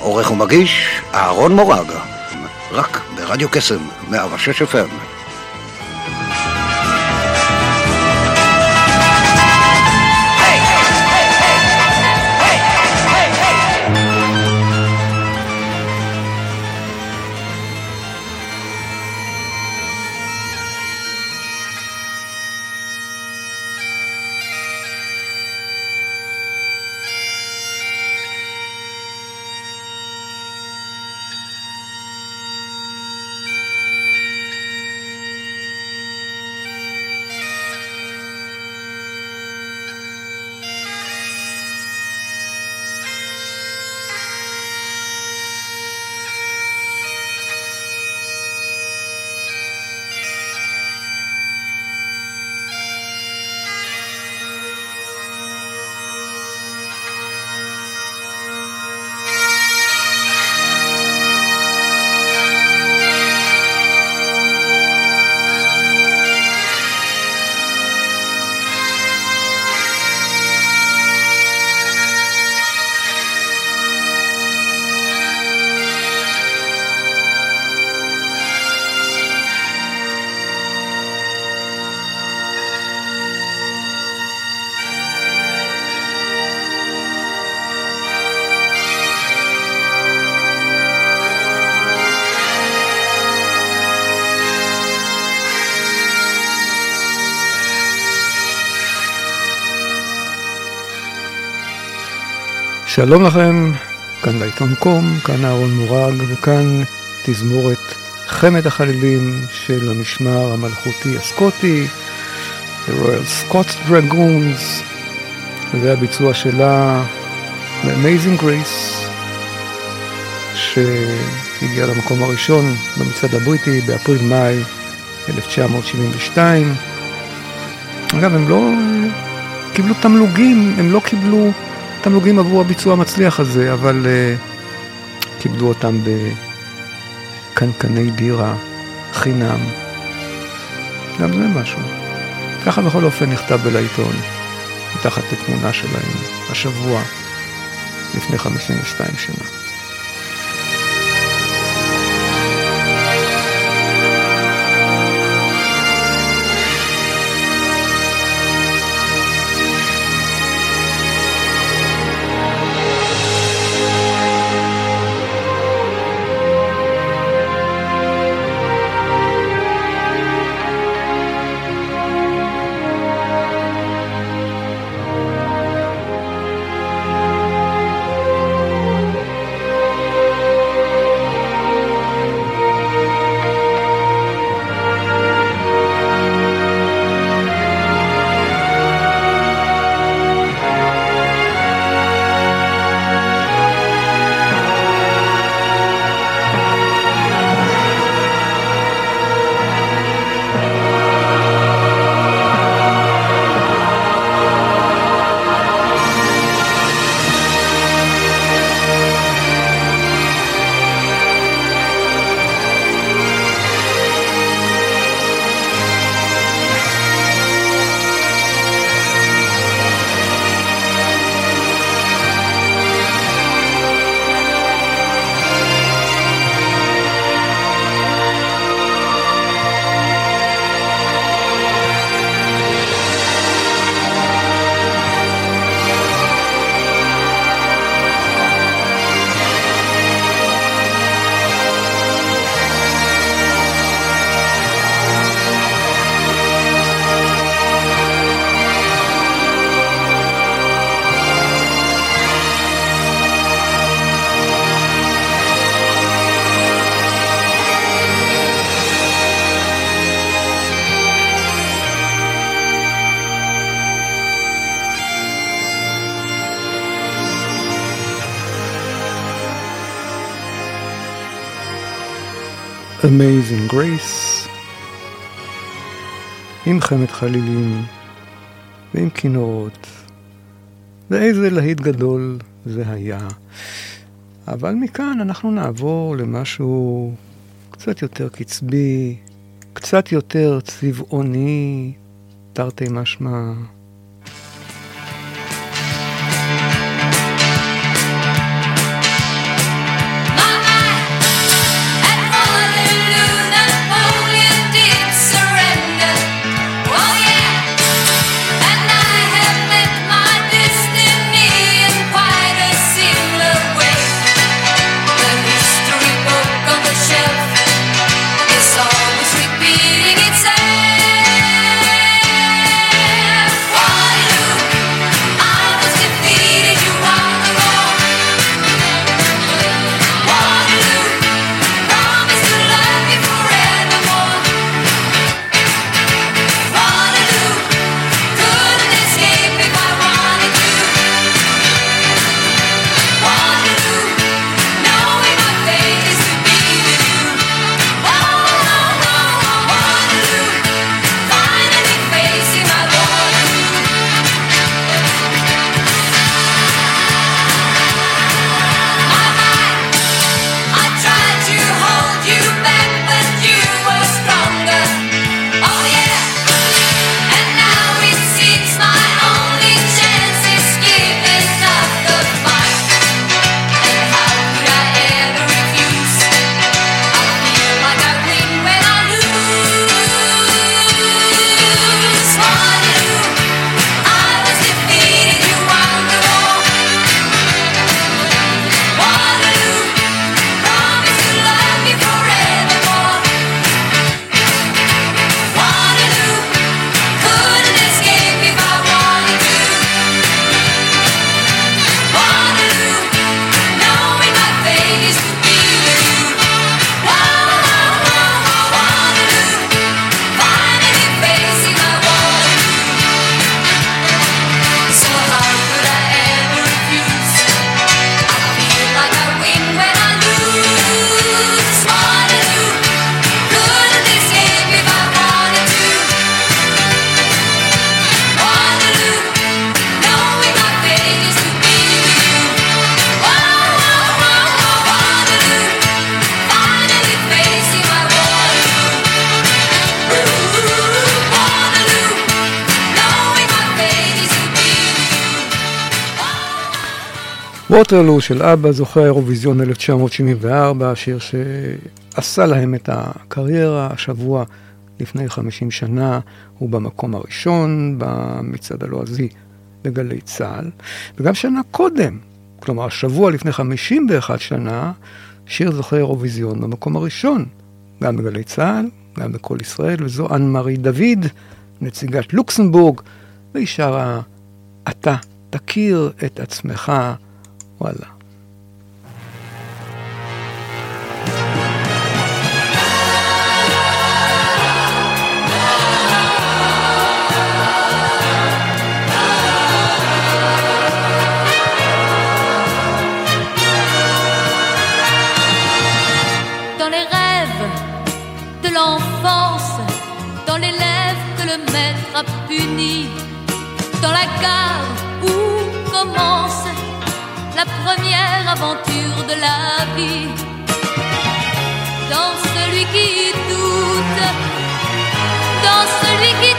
עורך ומגיש אהרון מורג, רק ברדיו קסם, 106 FM. שלום לכם, כאן לעיתון קום, כאן אהרון מורג, וכאן תזמורת חמד החלילים של המשמר המלכותי הסקוטי, The Royal Scots Dragoons, והביצוע שלה ב-Amazing Grace, שהגיע למקום הראשון במצעד הבריטי באפריל-מאי 1972. אגב, הם לא קיבלו תמלוגים, הם לא קיבלו... תמלוגים עבור הביצוע המצליח הזה, אבל uh, קיבלו אותם בקנקני בירה חינם. גם זה משהו. ככה בכל אופן נכתב בלעיתון, מתחת לתמונה שלהם, השבוע, לפני 52 שנה. Amazing Grace, עם חמת חלילים ועם כינורות, ואיזה להיט גדול זה היה. אבל מכאן אנחנו נעבור למשהו קצת יותר קצבי, קצת יותר צבעוני, תרתי משמע. ווטרלו של אבא, זוכה האירוויזיון 1974, שיר שעשה להם את הקריירה. השבוע לפני 50 שנה הוא במקום הראשון במצעד הלועזי בגלי צה"ל, וגם שנה קודם, כלומר השבוע לפני 51 שנה, שיר זוכה אירוויזיון במקום הראשון, גם בגלי צה"ל, גם בקול ישראל, וזו אנמרי דוד, נציגת לוקסמבורג, והיא שרה אתה תכיר את עצמך Voilà. La vie. Dans celui qui doute, dans celui qui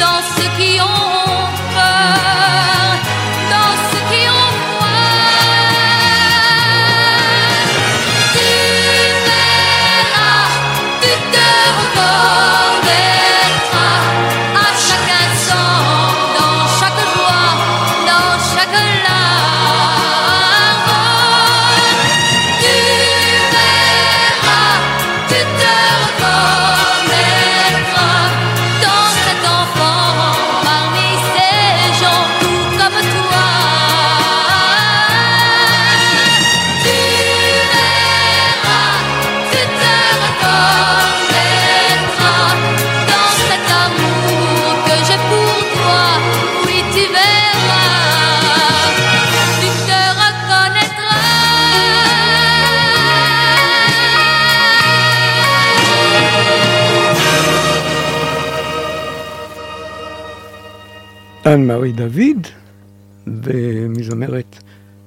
dans ce qui ont כאן מארי דוד, ומזמרת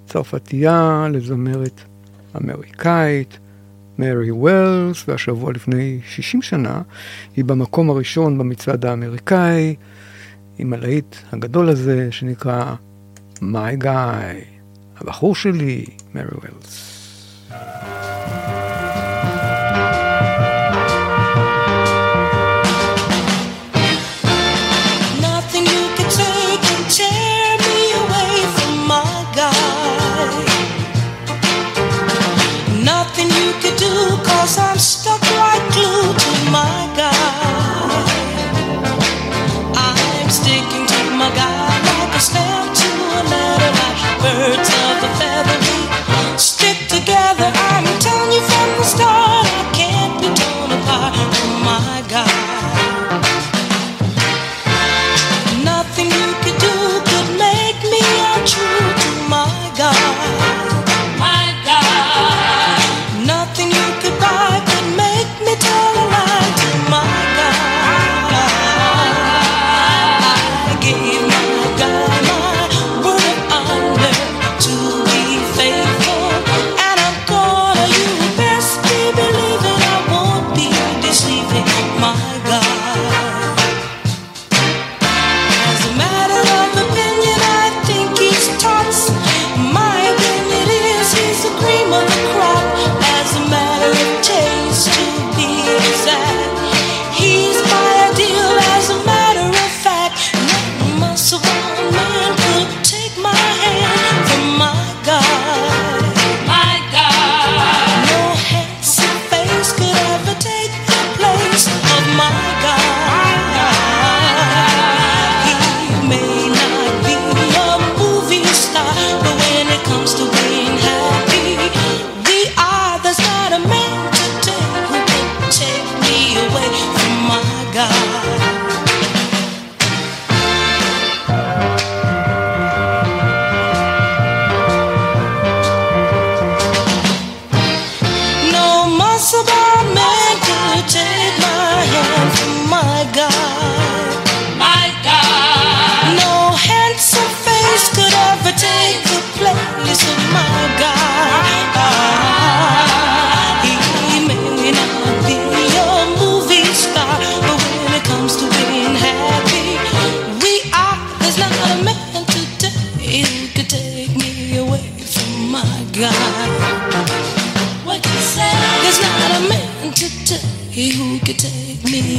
צרפתייה לזמרת אמריקאית, מרי וולס, והשבוע לפני 60 שנה היא במקום הראשון במצעד האמריקאי, עם הלהיט הגדול הזה שנקרא My Guy, הבחור שלי, מרי וולס.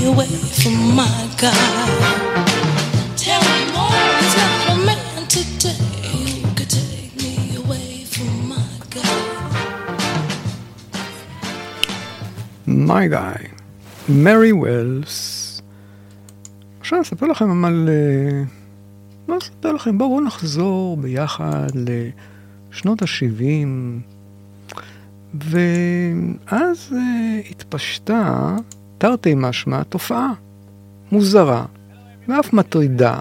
stay away from my God. Tell me more, it's not a man today who could take me away from my God. My guy, מרי Wells. עכשיו אספר לכם על... מה אספר לכם? בואו נחזור ביחד לשנות ה-70. ואז uh, התפשטה תרתי משמע, תופעה מוזרה ואף מטרידה.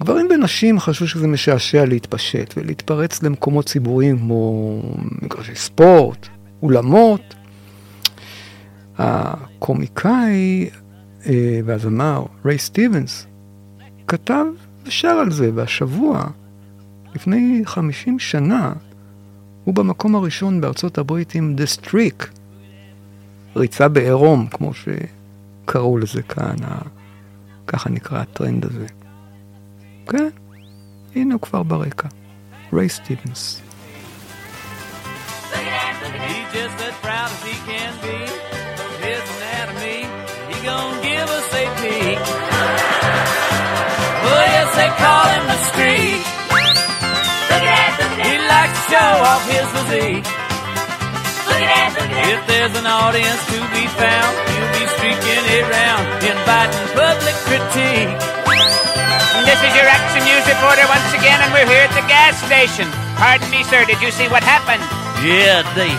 גברים ונשים חשבו שזה משעשע להתפשט ולהתפרץ למקומות ציבוריים כמו מגרשי ספורט, אולמות. הקומיקאי אה, והזמר ריי סטיבנס כתב ושר על זה, והשבוע, לפני 50 שנה, הוא במקום הראשון בארצות הברית עם The Streak, ריצה בעירום, כמו שקראו לזה כאן, ככה נקרא הטרנד הזה. כן, הנה הוא כבר ברקע. ריי סטיבנס. He's just as proud as he can be. His anatomy, he gonna give us a peek. Oh yes, they call him the street. Look at that, look at that. He likes to show off his physique. If there's an audience to be found, he'll be streaking it round, inviting public critique. This is your Action News reporter once again, and we're here at the gas station. Pardon me, sir, did you see what happened? Yeah, Dave.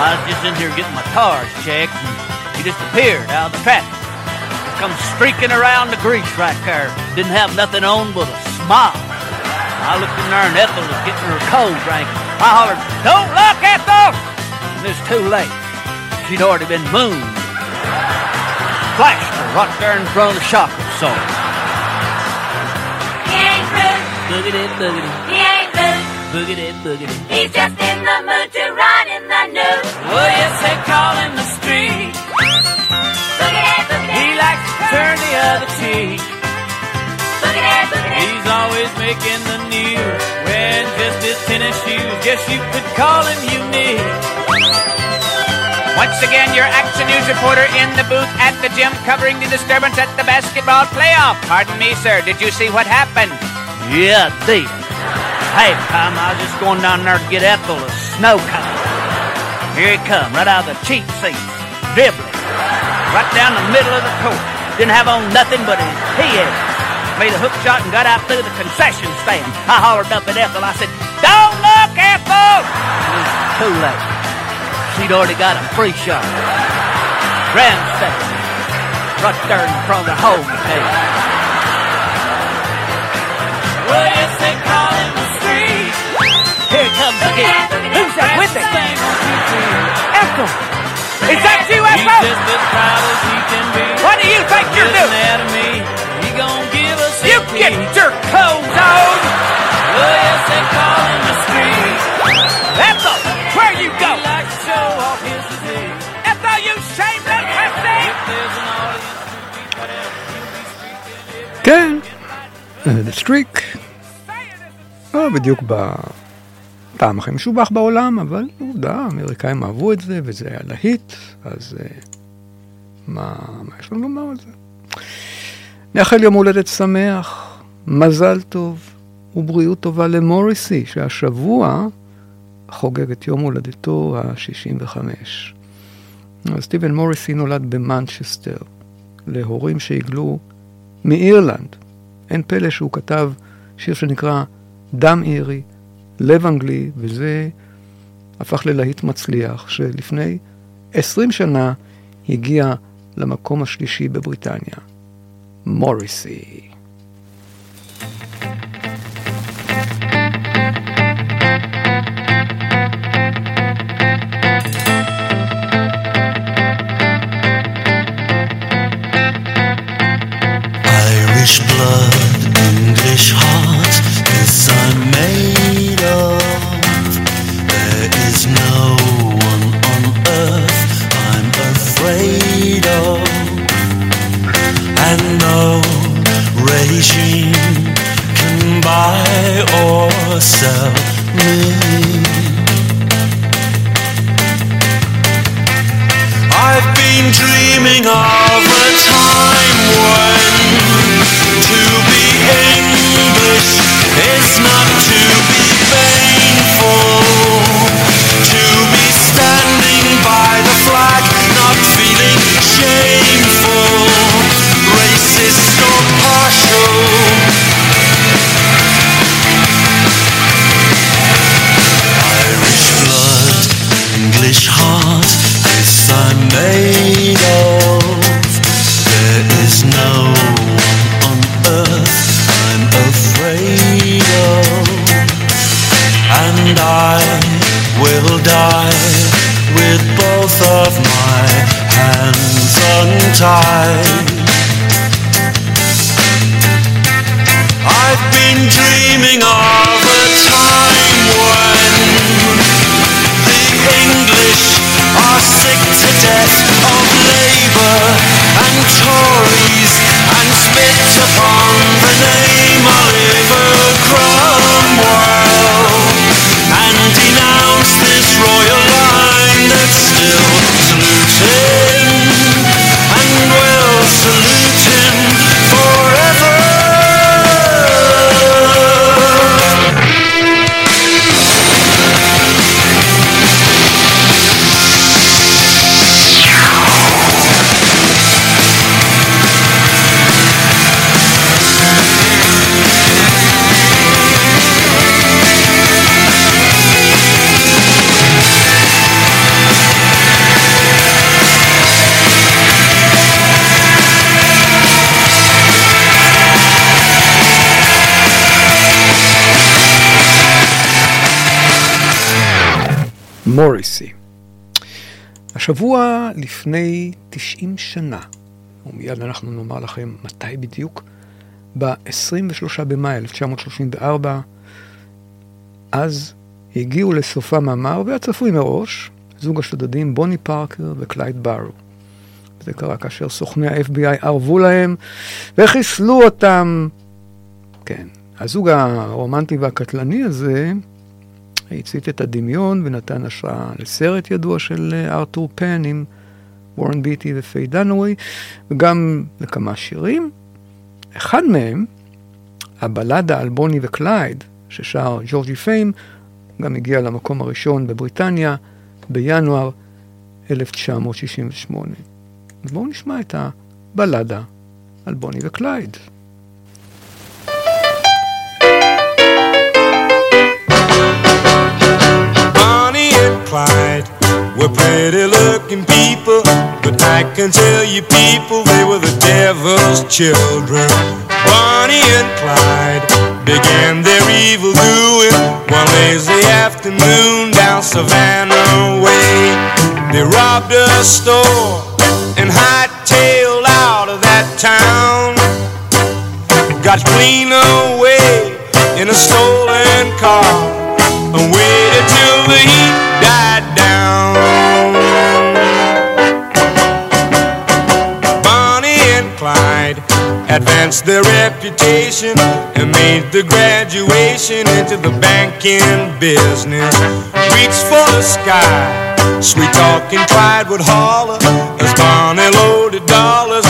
I was just in here getting my tires checked, and he just appeared out of the traffic. Come streaking around the grease right there. Didn't have nothing on but a smile. I looked in there, and Ethel was getting her cold drink. I hollered, "Don't look, Ethel!" And it was too late. She'd already been mooned. Flashed her right there in front of the shock absorber. He ain't rude, Boogity, boogity, he ain't rude. boogity, boogity. He's just in the mood to run in the nude. Oh yes, they call him the street. Boogity, boogity, He likes to turn the other cheek. He's always making the news, wearing just his tennis shoes. Guess you could call him unique. Once again, your Action News reporter in the booth at the gym covering the disturbance at the basketball playoff. Pardon me, sir, did you see what happened? Yeah, deep. Hey, time I was just going down there to get Ethel a snow cone. Here he come, right out of the cheap seats, dribbling, right down the middle of the court. Didn't have on nothing but his head. Made a hook shot and got out through the concession stand. I hollered up at Ethel. I said, "Don't look, Ethel!" It was too late. She'd already got a free shot. Grandstand, right there in front of the home table. Well, yes, they call him the street. Here comes again. Who's that with it? Ethel! Is that you, Ethel? just as proud as he can be. What do you think you're doing? he gon' give us a You get your clothes on! Well, yes, they call him the street. Ethel, where you He go? likes to show off his physique. Ethel, you shameless hussy! If there's an audience to be found, he'll be streaking it כן, The Streak. לא בדיוק בפעם הכי משובח בעולם, אבל עובדה, האמריקאים אהבו את זה, וזה היה להיט, אז אה, מה, מה יש לנו לומר על זה? נאחל יום הולדת שמח, מזל טוב ובריאות טובה למוריסי, שהשבוע חוגג את יום הולדתו ה-65. סטיבן מוריסי נולד במנצ'סטר, להורים שהגלו מאירלנד. אין פלא שהוא כתב שיר שנקרא דם אירי, לב אנגלי, וזה הפך ללהיט מצליח, שלפני 20 שנה הגיע למקום השלישי בבריטניה. מוריסי. wishing מוריסי. השבוע לפני 90 שנה, ומיד אנחנו נאמר לכם מתי בדיוק, ב-23 במאי 1934, אז הגיעו לסופם המר והצפוי מראש, זוג השודדים בוני פארקר וקלייד בארו. זה קרה כאשר סוכני ה-FBI ארבו להם וחיסלו אותם. כן, הזוג הרומנטי והקטלני הזה הצית את הדמיון ונתן השראה לסרט ידוע של אה, ארתור פן עם וורן ביטי ופיי דנווי, וגם לכמה שירים. אחד מהם, הבלדה על בוני וקלייד, ששר ג'ורג'י פיים, גם הגיע למקום הראשון בבריטניה בינואר 1968. אז בואו נשמע את הבלדה על בוני וקלייד. Clyde were pretty looking people, but I can tell you people they were the devil's children. Bonnie and Clyde began their evil doing one lazy afternoon down Savannah Way. They robbed a store and hightailed out of that town. Got clean away in a stolen car and waited till the heat advanced their reputation and made the graduation into the banking business. Reached for the sky, sweet talking Clyde would holler as Bonnie loaded dollars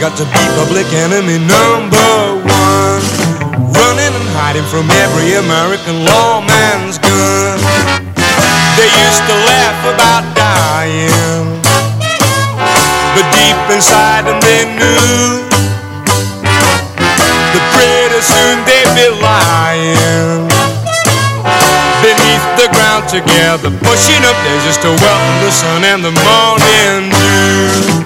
got to be public enemy number one. Running and hiding from every American lawman's gun. They used to laugh about dying. But deep inside them they knew that pretty soon they'd be lying. Beneath the ground together, pushing up there just to welcome the sun and the morning dew.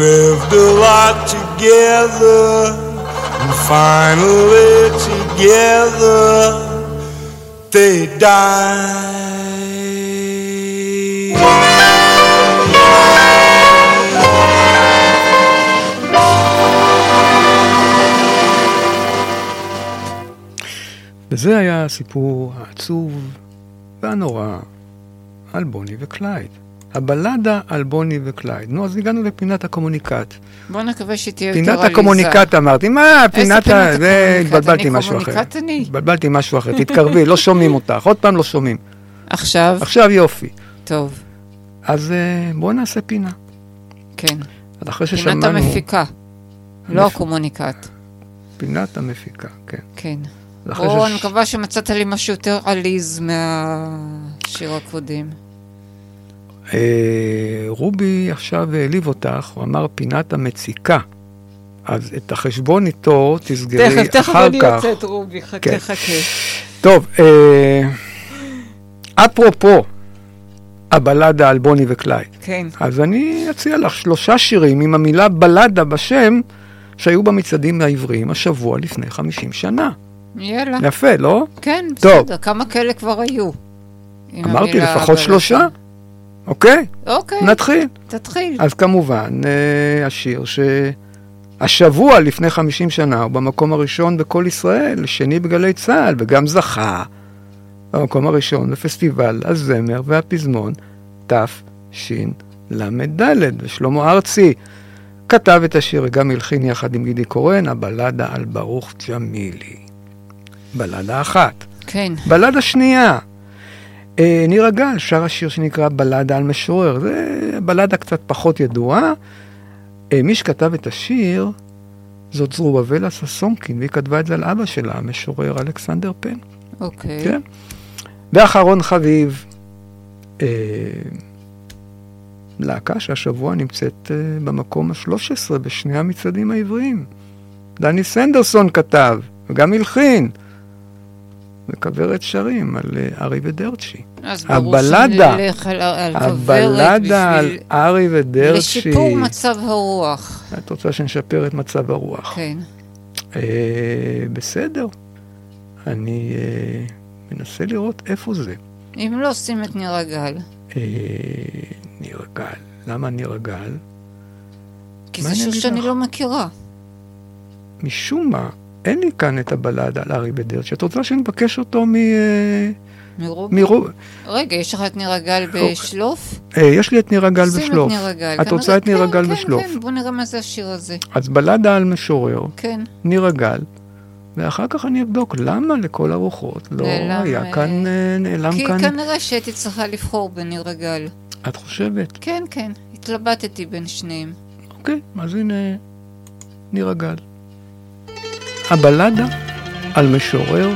lived a lot together, and finally together they died. וזה היה הסיפור העצוב והנורא על בוני וקלייד. הבלדה על בוני וקלייד. נו, אז הגענו לפינת הקומוניקט. בוא נקווה שתהיה יותר פינת עליזה. הקומוניקט אמרתי, מה, פינת ה... פינת זה? התבלבלתי אני משהו אחר. קומוניקט אני? התבלבלתי משהו אחר, תתקרבי, לא שומעים אותך, עוד פעם לא שומעים. עכשיו? עכשיו יופי. טוב, אז אה, בואו נעשה פינה. כן. אז אחרי פינת ששמענו... המפיקה, לא הקומוניקט. פינת המפיקה, כן. כן. אז אחרי בוא, שש- אני מקווה שמצאת לי משהו יותר עליז מהשיר הקודם. אה, רובי עכשיו העליב אותך, הוא אמר פינת המציקה. אז את החשבון איתו תסגרי תכף, תכף אחר אני כך. יוצאת, רובי, חכה, כן. חכה. טוב, אה, אפרופו הבלדה על בוני וקלייד. כן. אז אני אציע לך שלושה שירים עם המילה בלדה בשם, שהיו במצעדים העבריים השבוע לפני 50 שנה. יאללה. יפה, לא? כן, טוב. בסדר, כמה כאלה כבר היו? אמרתי לפחות הבלדה. שלושה. אוקיי? אוקיי. נתחיל. תתחיל. אז כמובן, אה, השיר שהשבוע לפני 50 שנה הוא במקום הראשון בכל ישראל, שני בגלי צה"ל, וגם זכה במקום הראשון בפסטיבל הזמר והפזמון תשל"ד, ושלמה ארצי כתב את השיר וגם הלחין יחד עם גידי קורן, הבלדה על ברוך ג'מילי. בלדה אחת. כן. בלדה שנייה, ניר הגל שר השיר שנקרא בלדה על משורר. זה בלדה קצת פחות ידועה. אה, מי שכתב את השיר זאת זרובבלה ששונקין, והיא כתבה את זה על אבא שלה, המשורר אלכסנדר פן. אוקיי. כן. ואחרון חביב, אה, להקה שהשבוע נמצאת אה, במקום ה-13 בשני המצעדים העבריים. דני סנדרסון כתב, וגם הלחין. וכוורת שרים על אה, ארי ודרצ'י. אז ברור שנלך על- על כוורת הבלדה על בשביל- ארי ודרצ'י. לשיפור מצב הרוח. את רוצה שנשפר את מצב הרוח. כן. אה, בסדר. אני אה, מנסה לראות איפה זה. אם לא, שים את ניר הגל. אה, ניר הגל. למה ניר הגל? כי זה שיר שאני לך? לא מכירה. משום מה, אין לי כאן את הבלדה על ארי ודרצ'י. את רוצה שנבקש אותו מ... אה? מרוב... רגע, יש לך את ניר הגל אוקיי. בשלוף? אה, יש לי את ניר הגל שים את בשלוף. ניר הגל. את רוצה את ניר כן, הגל כן, בשלוף. כן, בוא נראה מה זה השיר הזה. אז בלדה על משורר, כן. ניר הגל, ואחר כך אני אבדוק למה לכל הרוחות לא היה אה, כאן, נעלם כי כאן. כנראה שהייתי צריכה לבחור בניר הגל. את חושבת? כן, כן, התלבטתי בין שניהם. אוקיי, אז הנה ניר הגל. הבלדה על משורר,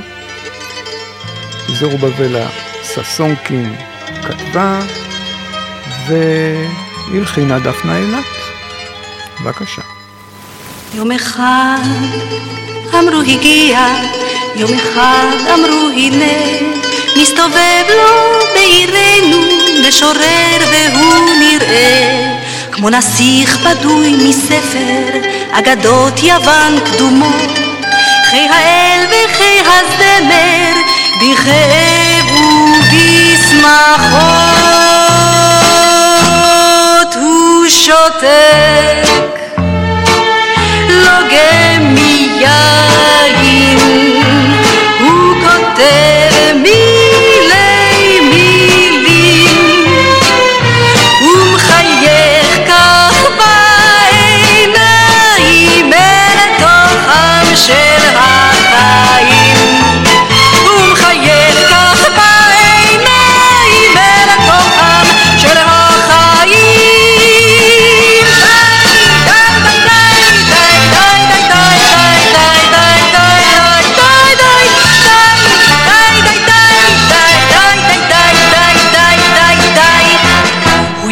זרובבלה ששונקין כתבה, והלחינה דפנה אילת. בבקשה. יום אחד אמרו הגיע, יום אחד אמרו הנה, מסתובב לו בעירנו משורר והוא נראה. כמו נסיך בדוי מספר אגדות יוון קדומות, חיי האל וחיי הזמר, בכאב ובשמחות הוא שותק. לוגם מיין,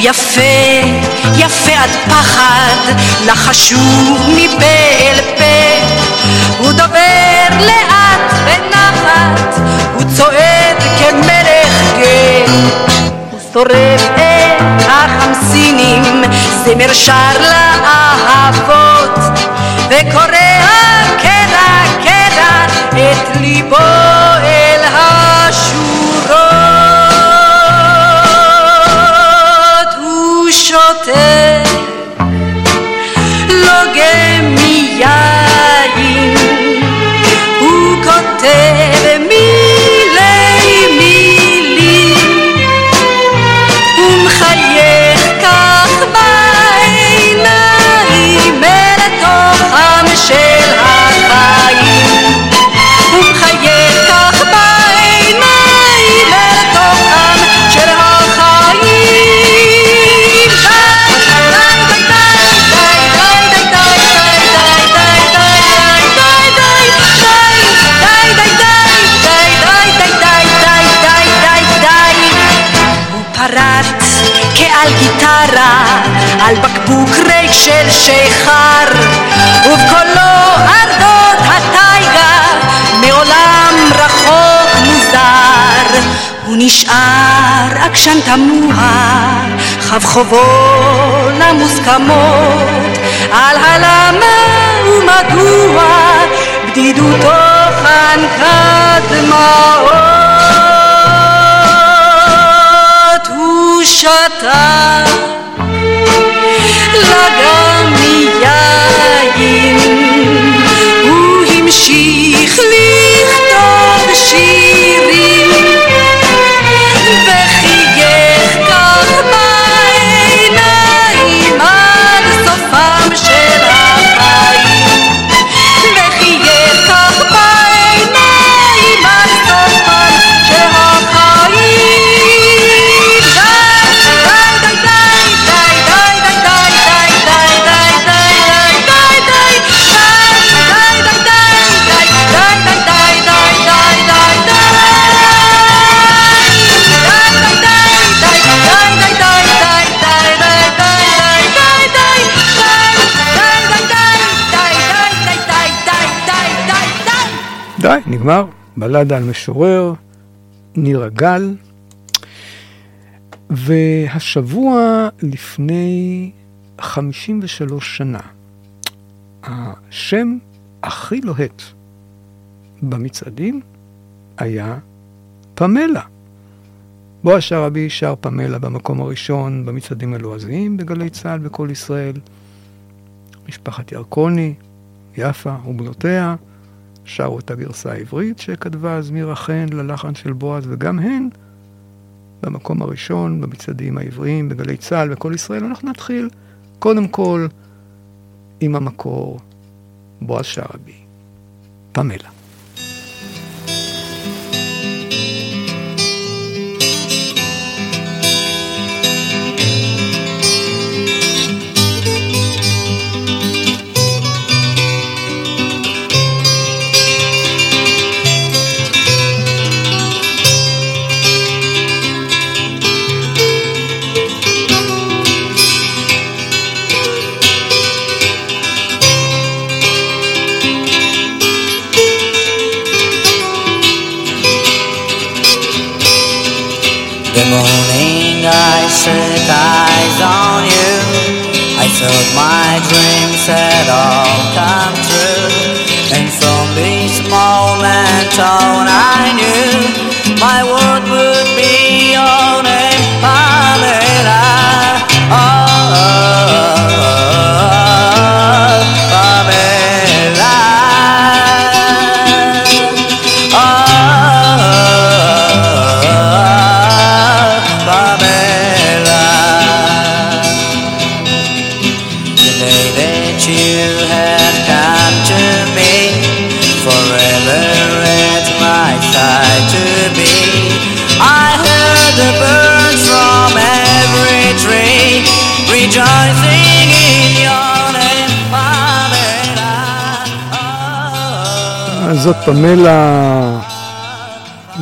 יפה, יפה עד פחד, לחשוב מפה אל פה. הוא דובר לאט ונחת, הוא צועד כמלך גא. הוא שורף את החמסינים, זמר שר לאהבות, וקורע קרע קרע את ליבו על בקבוק ריק של שיכר, ובקולו ארדות הטייגה, מעולם רחוק מוזר. הוא נשאר עקשן תמוה, חבחובו למוסכמות, על הלמה ומדוע, בדידותו חנקה דמעות. הוא שתה love. נגמר. בלדה על משורר, ניר הגל. והשבוע לפני 53 שנה, השם הכי לוהט במצעדים היה פמלה. בועז שרעבי שר פמלה במקום הראשון במצעדים הלועזיים בגלי צה"ל בכל ישראל. משפחת ירקוני, יפה ובנותיה שרו את הגרסה העברית שכתבה אז מירה חן ללחן של בועז, וגם הן במקום הראשון במצעדים העבריים בגלי צה"ל בכל ישראל. אנחנו נתחיל קודם כל עם המקור, בועז שרעבי, פמלה. זאת פמלה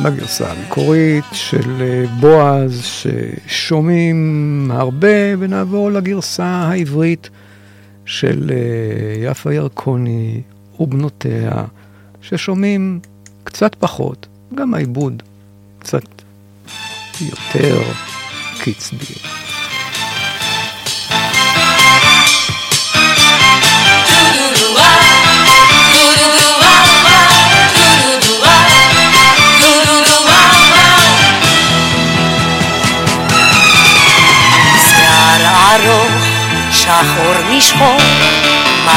בגרסה המקורית של אה, בועז, ששומעים הרבה, ונעבור לגרסה העברית של אה, יפה ירקוני ובנותיה, ששומעים קצת פחות, גם העיבוד קצת יותר קצבי.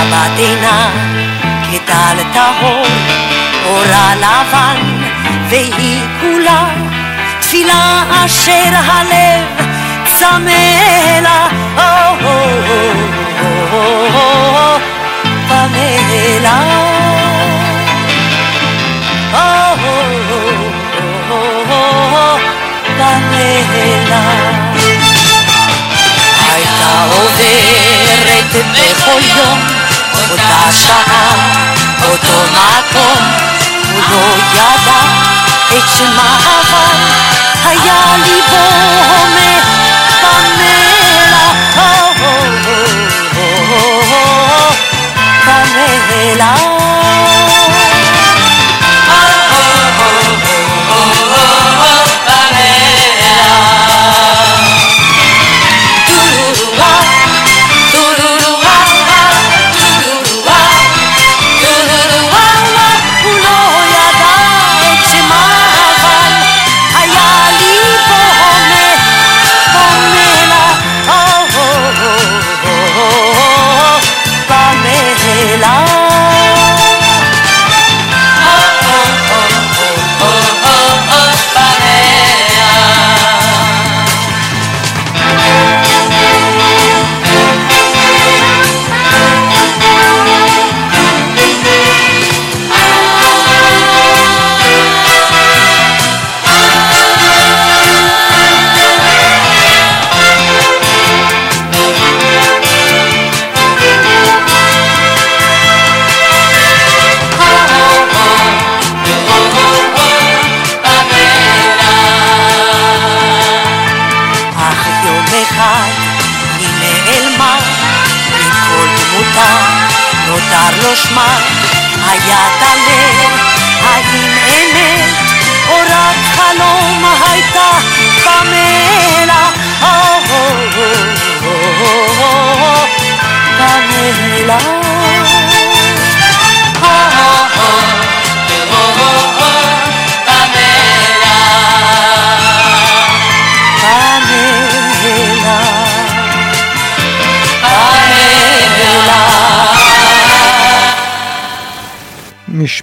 מבט עינה, גדל טהור, אורה לבן, והיא כולה תפילה אשר הלב צמא לה, פמלה. פמלה. הייתה עוברת בכל יום, אותה שעה, אותו מקום, הוא לא ידע את שמה אבל היה ליבו הומה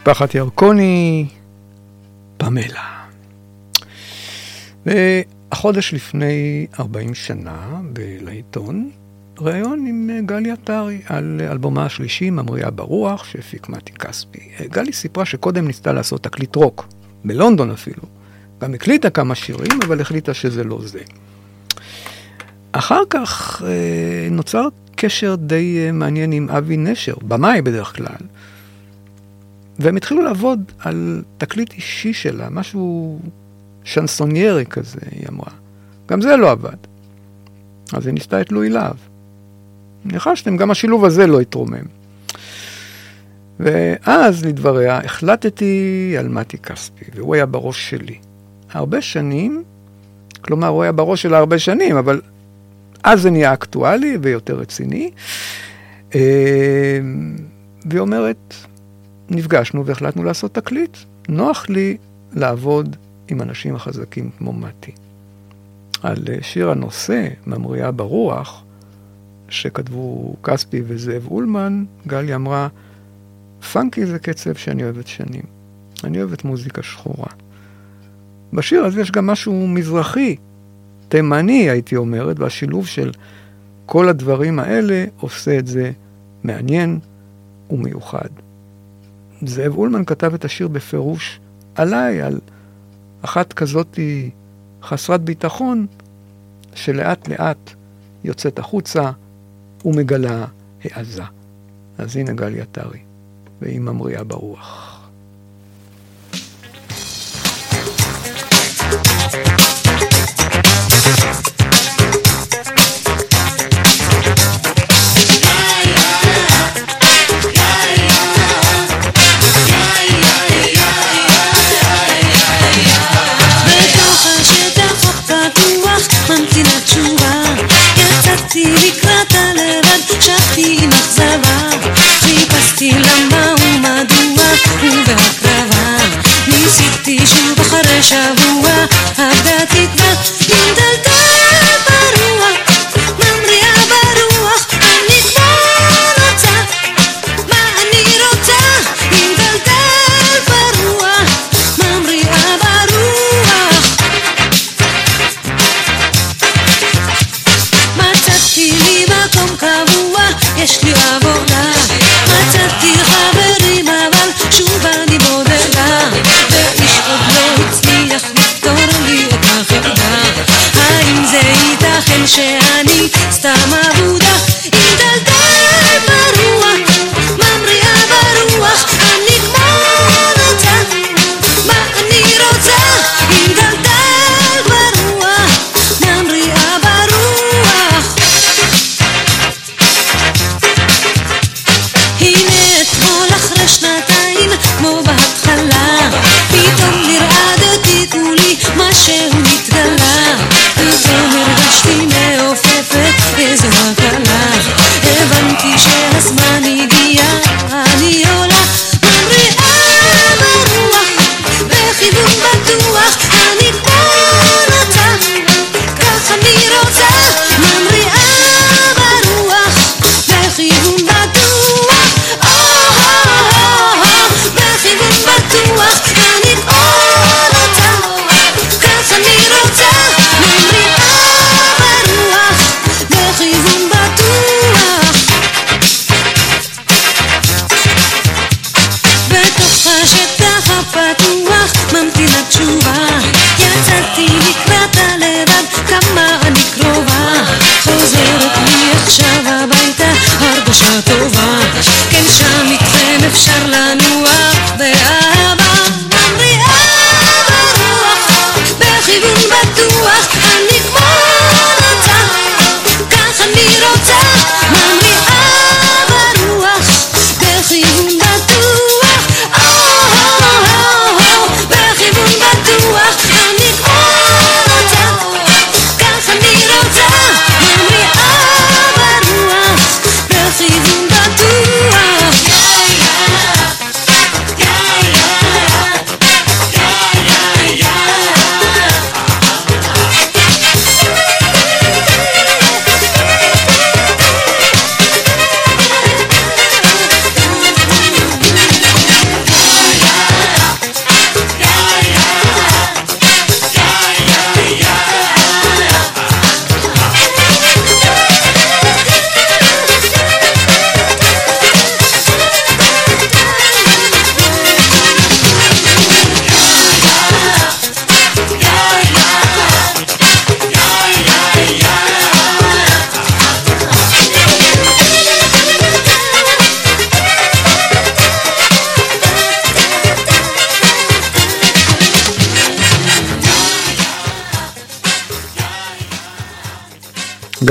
משפחת ירקוני, פמלה. והחודש לפני 40 שנה, לעיתון, ראיון עם גלי עטרי על אלבומה השלישי, ממריאה ברוח, שהפיק מתי כספי. גלי סיפרה שקודם ניסתה לעשות תקליט רוק, בלונדון אפילו. גם הקליטה כמה שירים, אבל החליטה שזה לא זה. אחר כך אה, נוצר קשר די אה, מעניין עם אבי נשר, במאי בדרך כלל. והם התחילו לעבוד על תקליט אישי שלה, משהו שנסוניירי כזה, היא אמרה. גם זה לא עבד. אז היא ניסתה את לואי להב. ניחשתם, גם השילוב הזה לא התרומם. ואז, לדבריה, החלטתי על מתי כספי, והוא היה בראש שלי. הרבה שנים, כלומר, הוא היה בראש שלה הרבה שנים, אבל אז זה נהיה אקטואלי ויותר רציני. אה, והיא אומרת, נפגשנו והחלטנו לעשות תקליט. נוח לי לעבוד עם אנשים חזקים כמו מתי. על שיר הנושא, ממריאה ברוח, שכתבו כספי וזאב אולמן, גלי אמרה, פאנקי זה קצב שאני אוהבת שנים. אני אוהבת מוזיקה שחורה. בשיר הזה יש גם משהו מזרחי, תימני הייתי אומרת, והשילוב של כל הדברים האלה עושה את זה מעניין ומיוחד. זאב אולמן כתב את השיר בפירוש עליי, על אחת כזאתי חסרת ביטחון, שלאט לאט יוצאת החוצה ומגלה העזה. אז הנה גלי עטרי, והיא ממריאה ברוח. בתוך שוב אחרי שבוע אבדה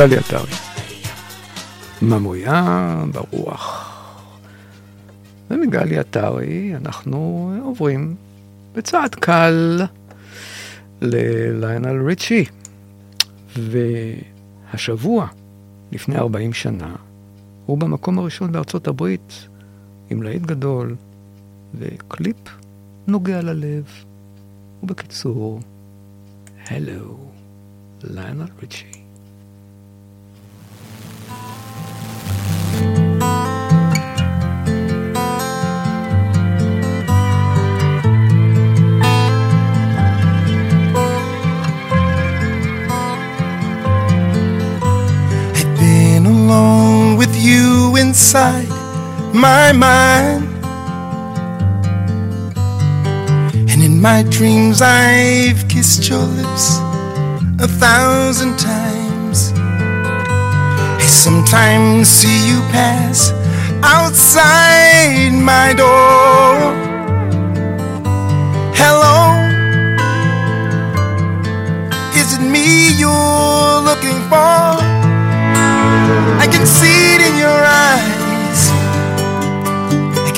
גלי עטרי. ממויה ברוח. ומגלי עטרי אנחנו עוברים בצעד קל לליונל ריצ'י. והשבוע, לפני 40 שנה, הוא במקום הראשון בארצות הברית, עם להיט גדול וקליפ נוגע ללב. ובקיצור, הלו, ליונל ריצ'י. My mind. And in my dreams, I've kissed your lips a thousand times. I sometimes see you pass outside my door. Hello, is it me you're looking for? I can see it in your eyes.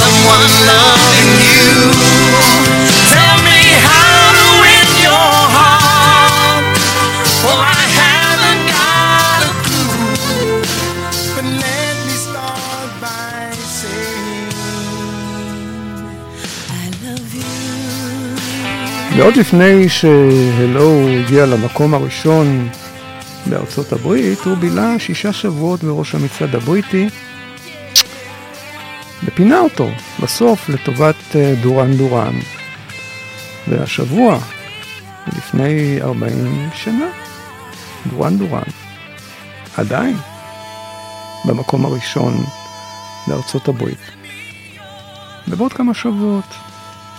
Someone loving you? Tell me how to win your heart. For I haven't got a clue. But let me start by saying I love you. ועוד לפני שהלו הגיע למקום הראשון בארצות הברית, הוא בילה שישה שבועות בראש המצעד הבריטי ופינה אותו בסוף לטובת אה, דורן דורן. והשבוע, לפני 40 שנה, דורן דורן עדיין במקום הראשון בארצות הברית. ובעוד כמה שבועות,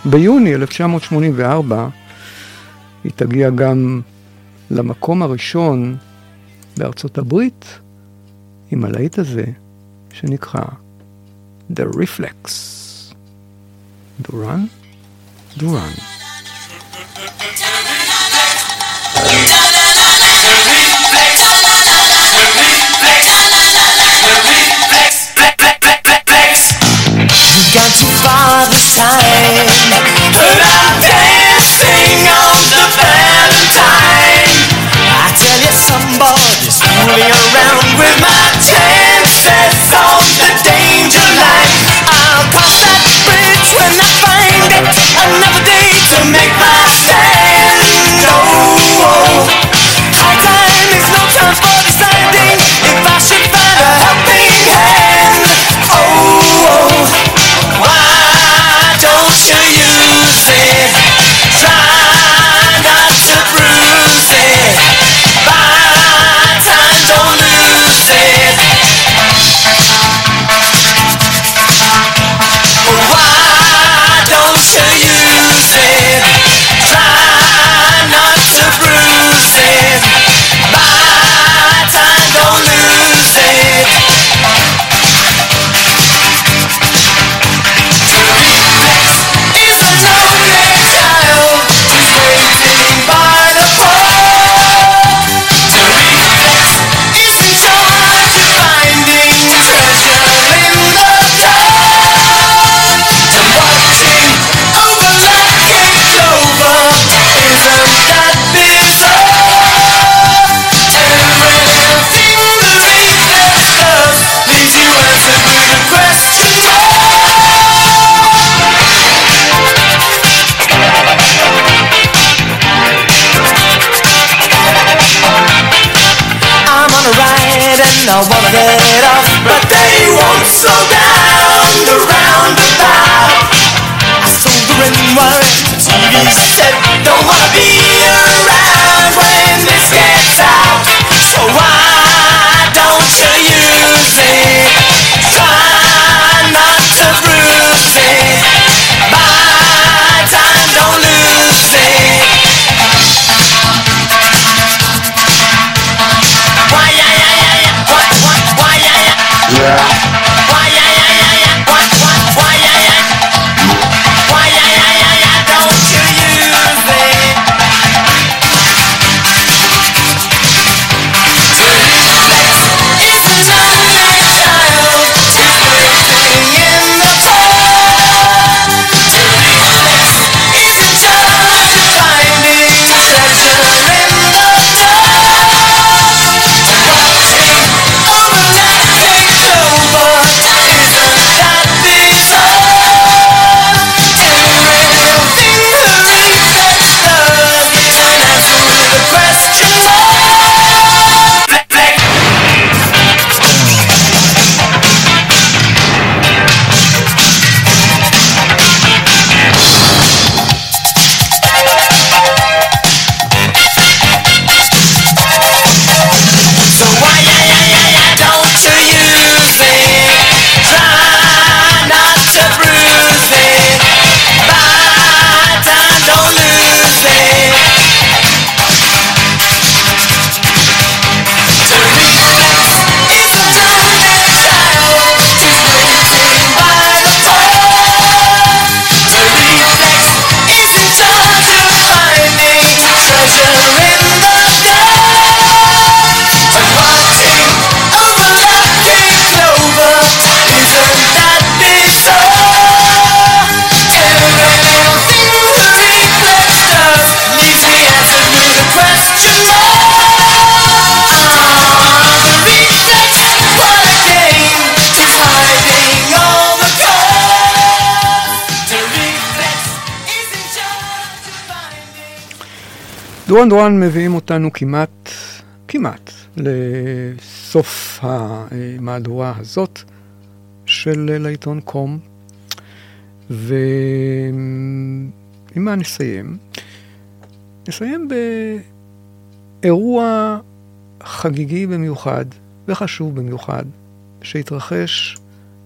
ביוני 1984, היא תגיע גם למקום הראשון בארצות הברית עם הלהיט הזה שנקרא The Reflex. דורן? דורן. wanna ride and I wanna get off But they won't slow down the roundabout. I saw the worry, TV said Don't wanna be around when this gets out. So I דורן דורן מביאים אותנו כמעט, כמעט, לסוף המהדורה הזאת של לעיתון קום. ועם מה נסיים? נסיים באירוע חגיגי במיוחד וחשוב במיוחד, שהתרחש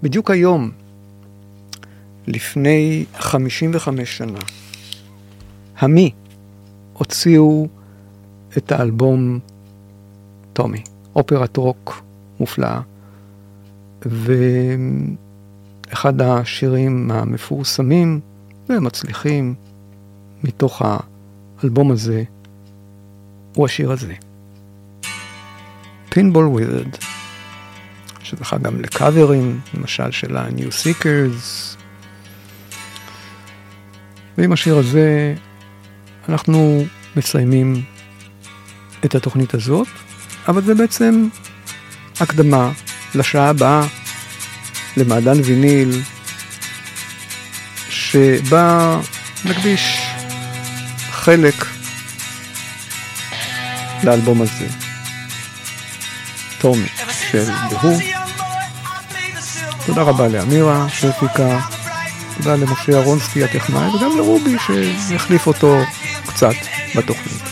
בדיוק היום, לפני 55 שנה. המי הוציאו את האלבום טומי, אופרת רוק מופלאה, ואחד השירים המפורסמים והמצליחים מתוך האלבום הזה הוא השיר הזה. פינבול וויזרד, שזכה גם לקאברים, למשל של ה-New Seekers, ועם השיר הזה אנחנו מסיימים את התוכנית הזאת, אבל זה בעצם הקדמה לשעה הבאה, למעדן ויניל, שבה נקדיש חלק לאלבום הזה. טומי של דהו. תודה רבה לאמירה שהפיקה, תודה למשה אהרונסקי הטכנאי וגם לרובי שהחליף אותו קצת בתוכנית.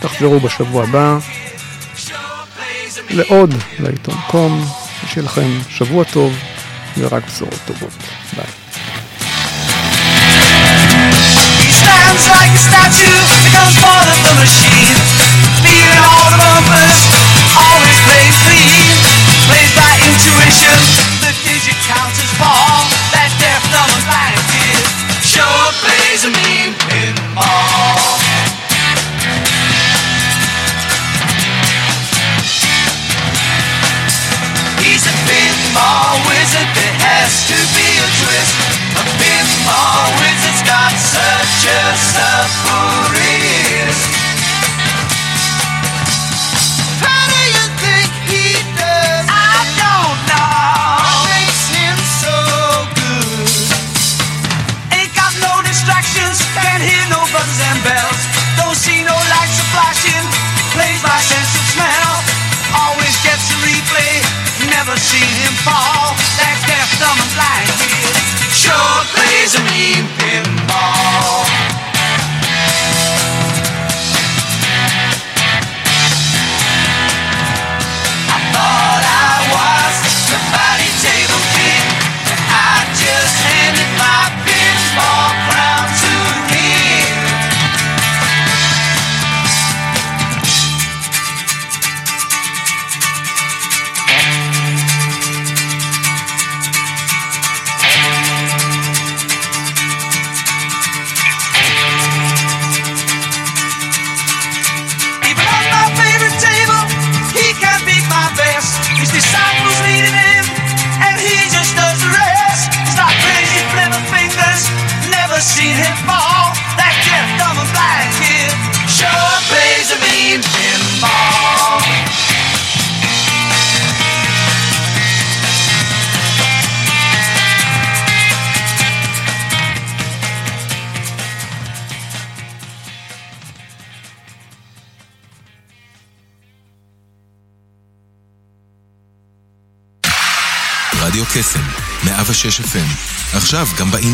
תחזרו בשבוע הבא לעוד לעיתון קום, שיהיה לכם שבוע טוב ורק בשורות טובות. ביי. bumpers, always plays a mean a bit wizard's got such a. How do you think he does? I don't know. What makes him so good? Ain't got no distractions. Can't hear no and bells. Don't see no lights flashing. Plays by sense of smell. Always gets replay. Never seen him fall. That's their dumb and blind sure plays a mean pinball.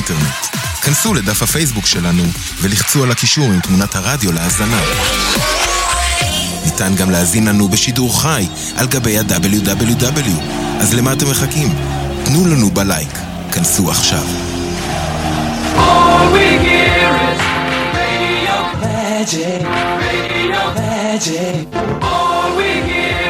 באינטרנט. כנסו לדף הפייסבוק שלנו ולחצו על הקישור עם תמונת הרדיו להאזנה. ניתן גם להזין לנו בשידור חי על גבי ה-WW. אז למה אתם מחכים? תנו לנו בלייק. כנסו עכשיו. All we hear is radio magic, radio magic. All we hear